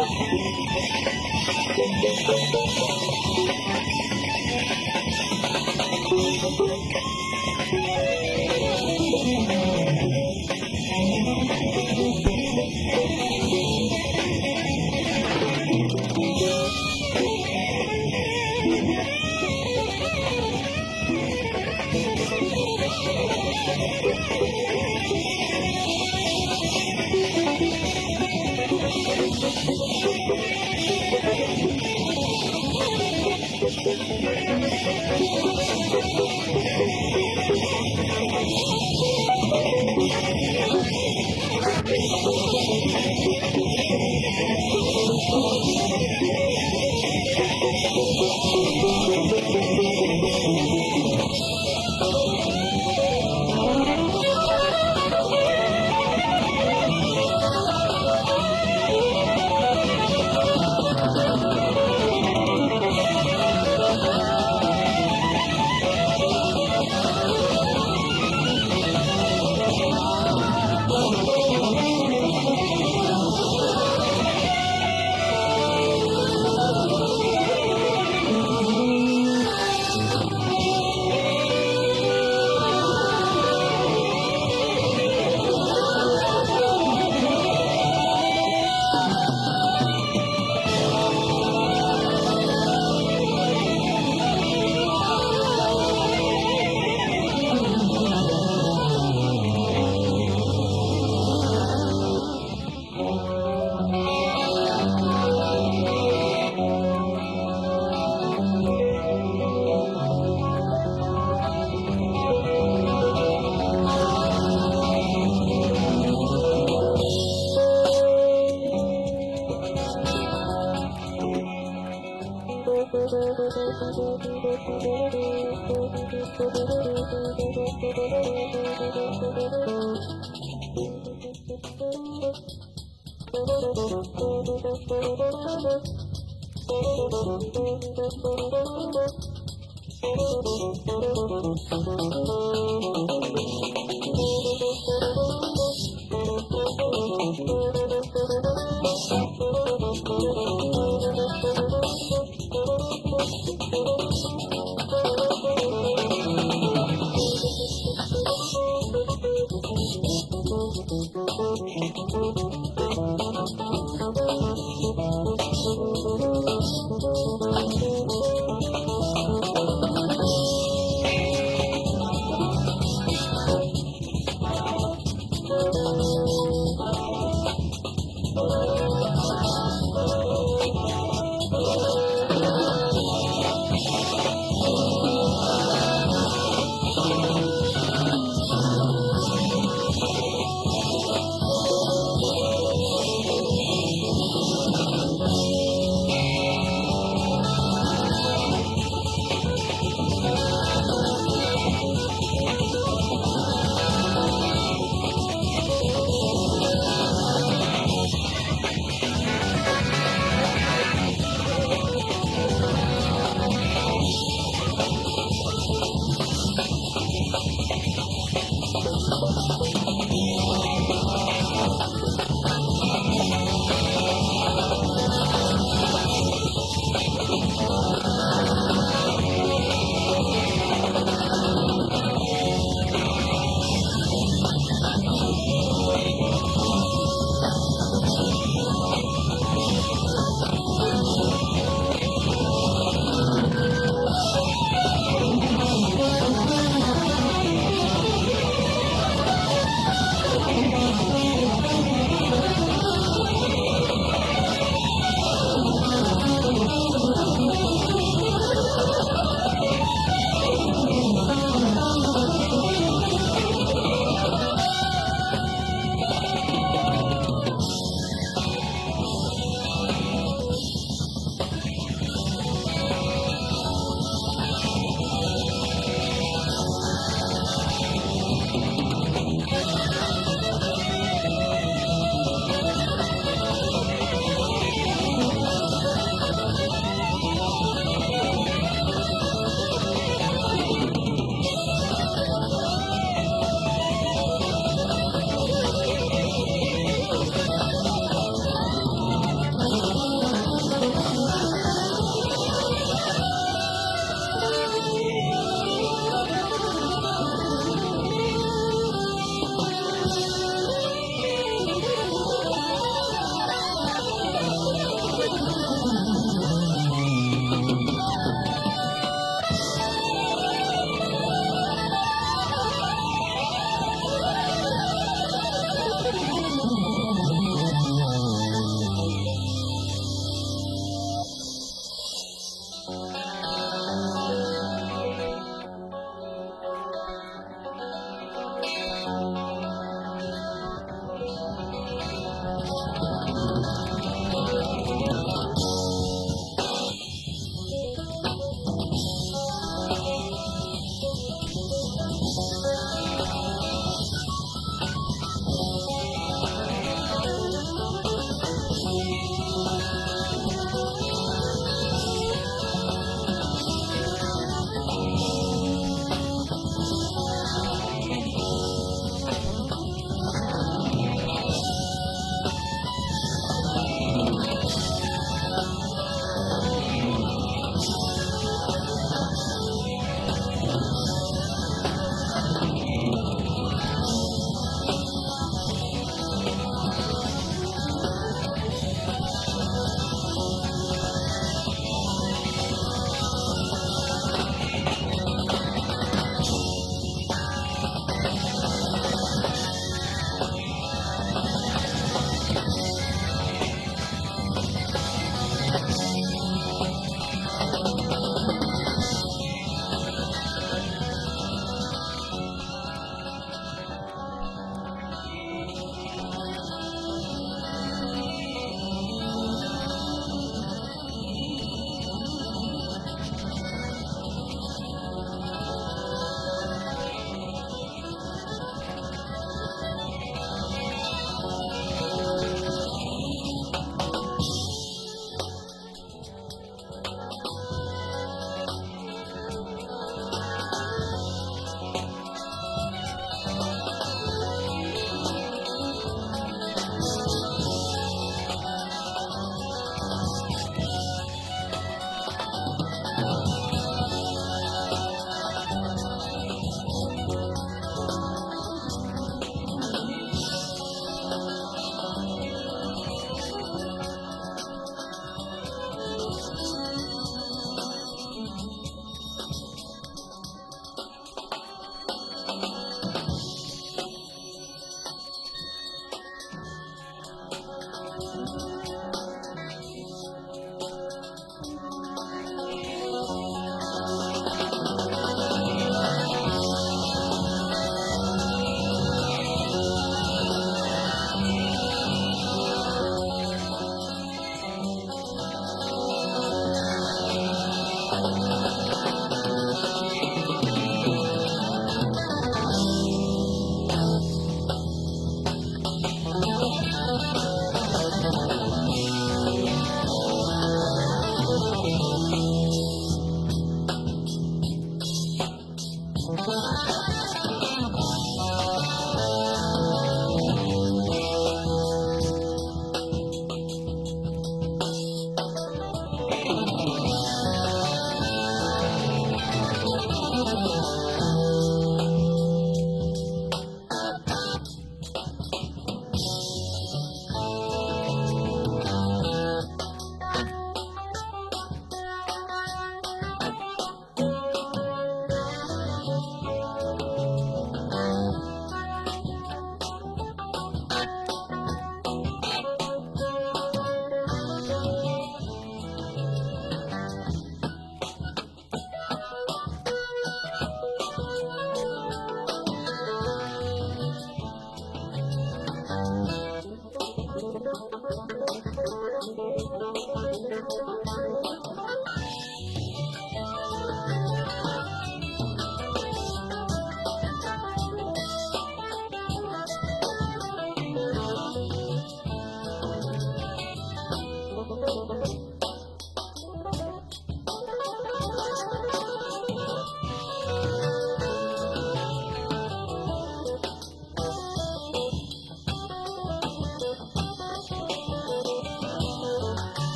Thank you. Mm-hmm.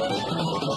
Oh,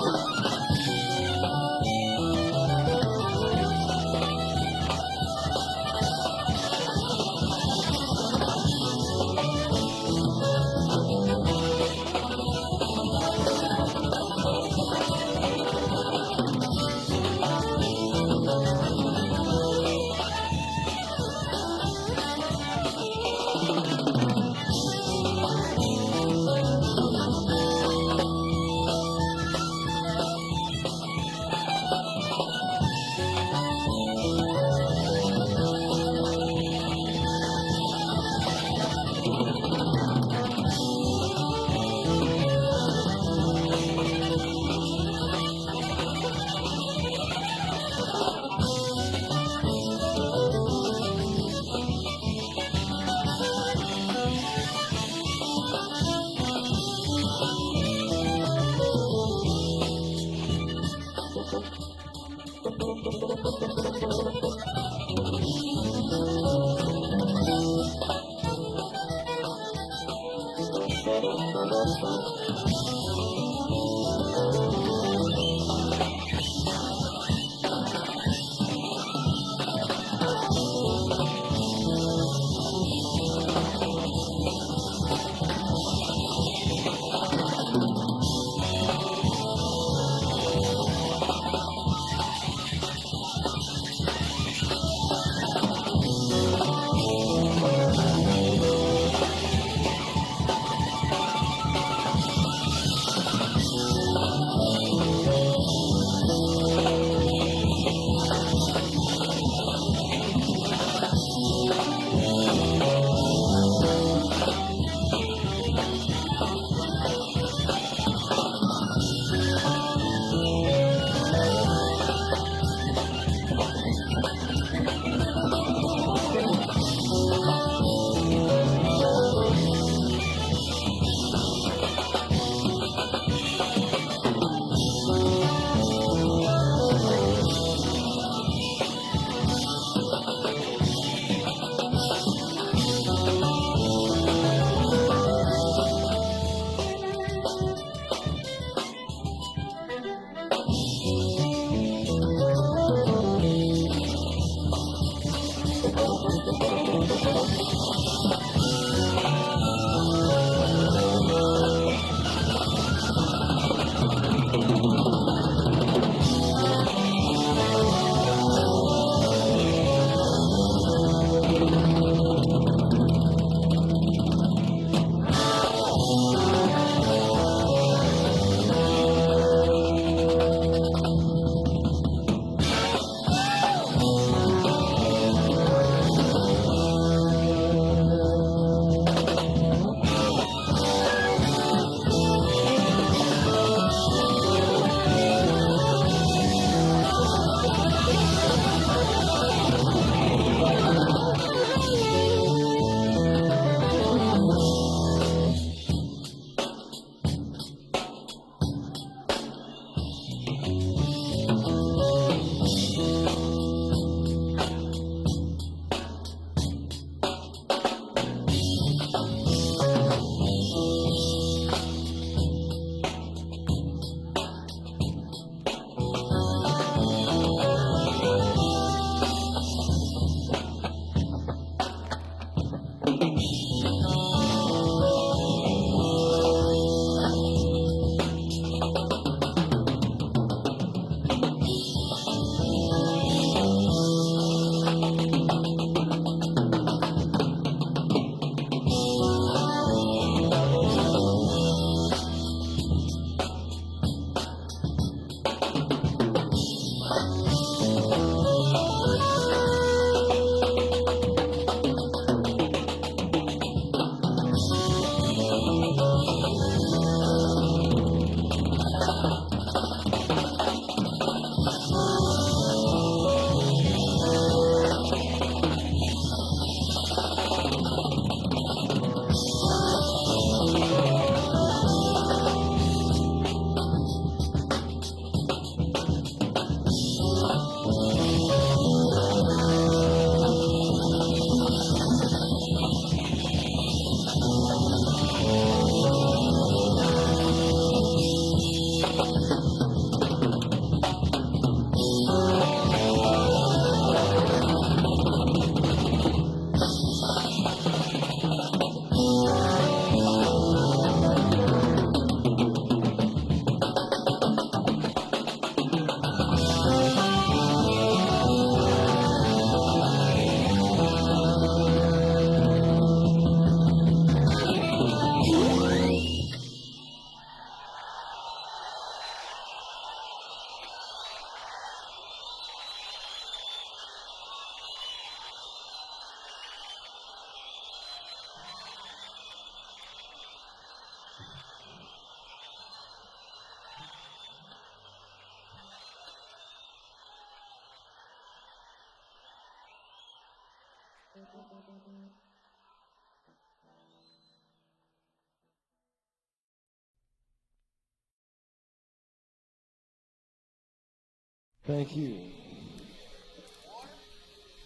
Thank you.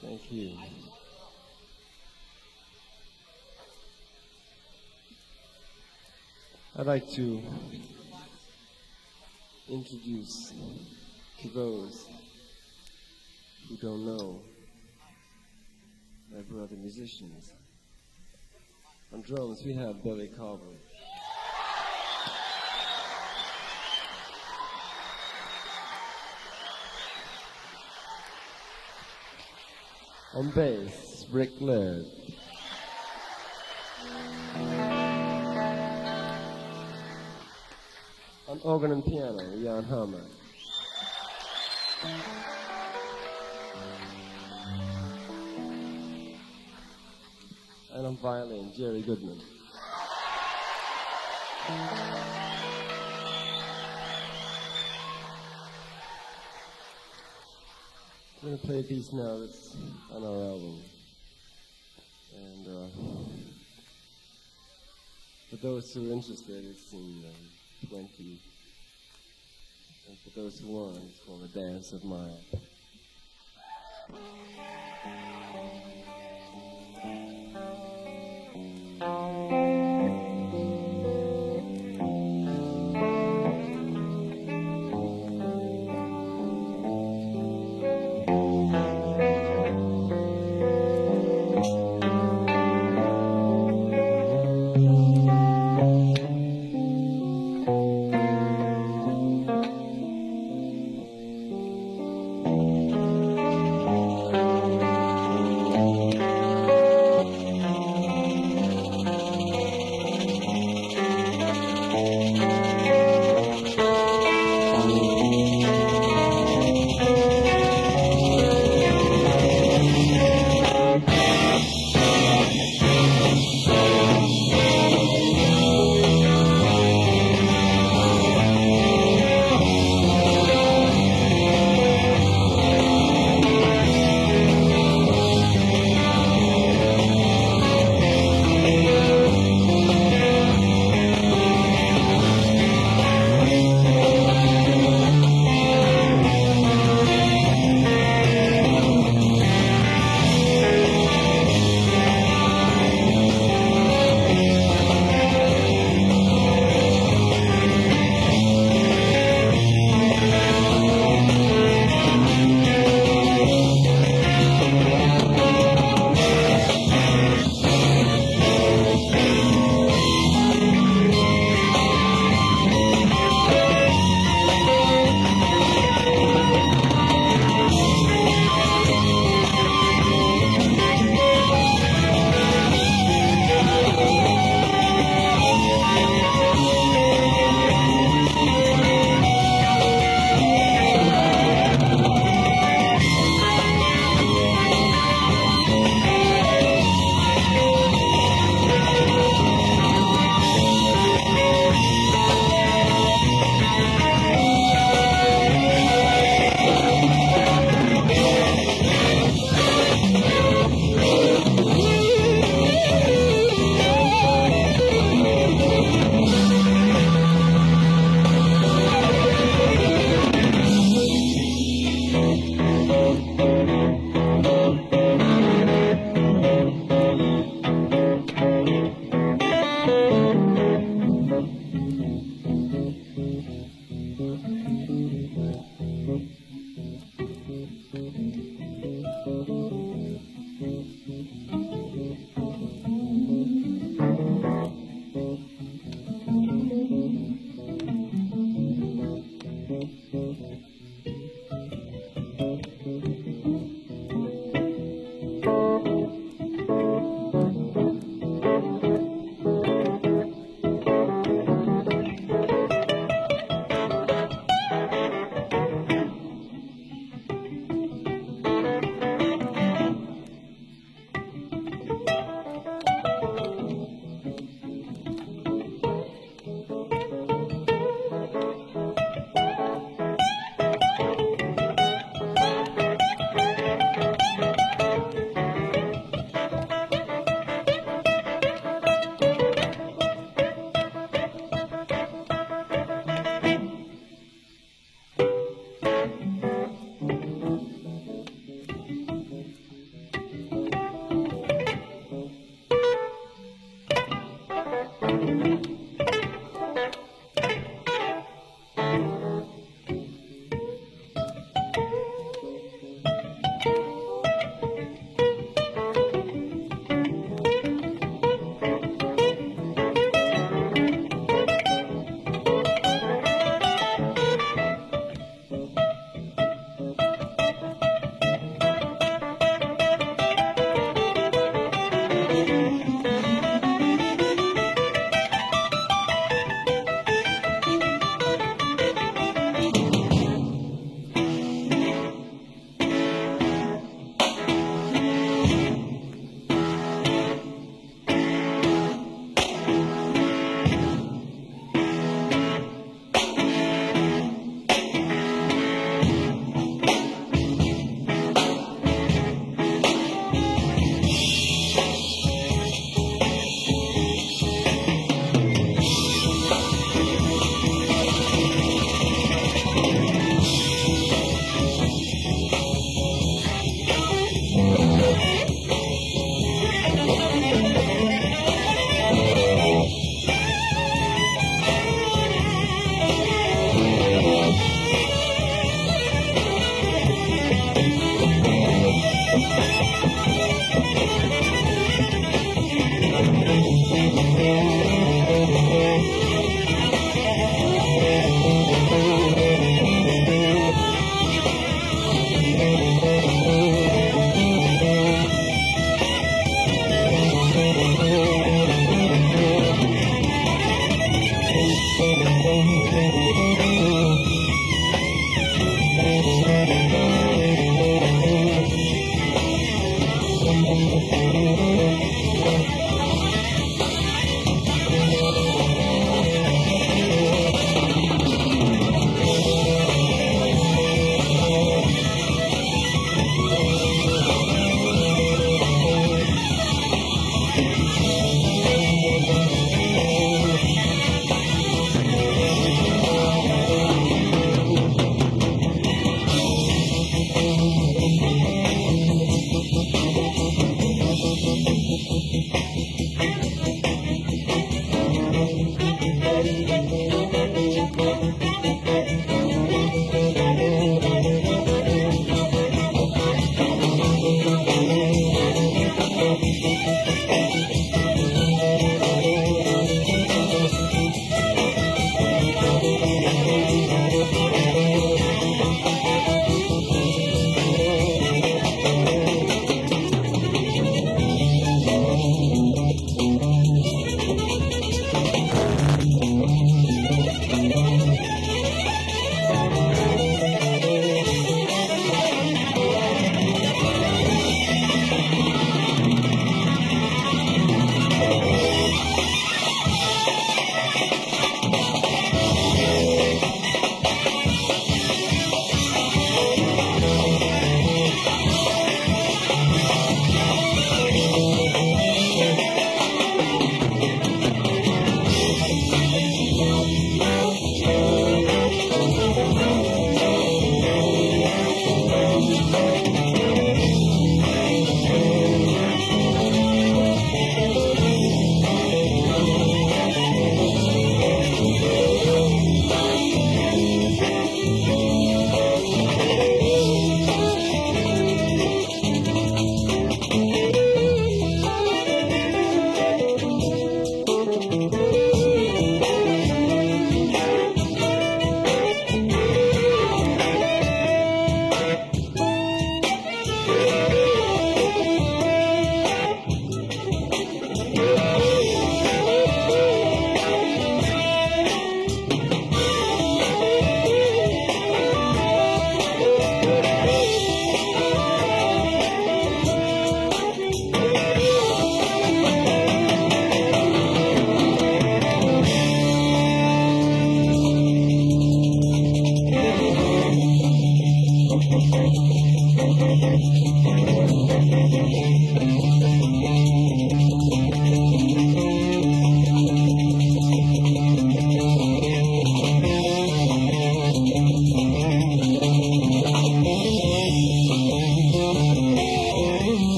Thank you. I'd like to introduce to those who don't know my brother musicians. On drums, we have Billy Cobham. On bass, Rick Laird. On organ and piano, Jan Hammer. And on violin, Jerry Goodman. I'm gonna play a piece now that's on our album. And uh, for those who are interested, it's in um, 20. And for those who aren't, it's called A Dance of Maya.